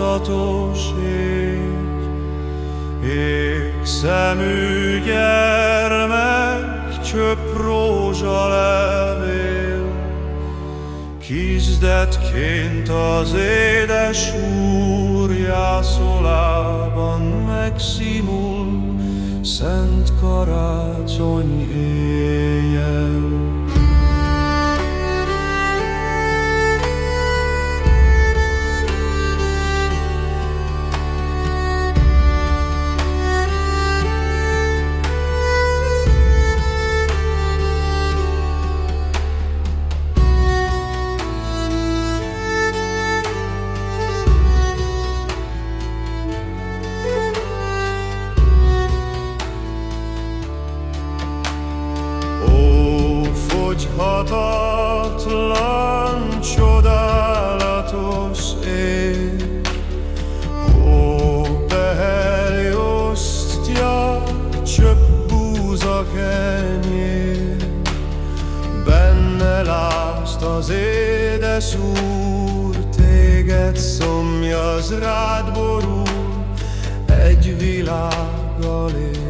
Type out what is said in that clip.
alakzatos ég, ég szemű gyermek, csöpp rózsalevél, Kizdetként az édes úr jászolában megszimul, Szent karácsony éjjel. Hatatlan, csodálatos ég, Ó, beheli osztja, csöpp búza kenyér, Benne lászt az édes úr, Téged szomjaz rád borul, Egy világgal ér.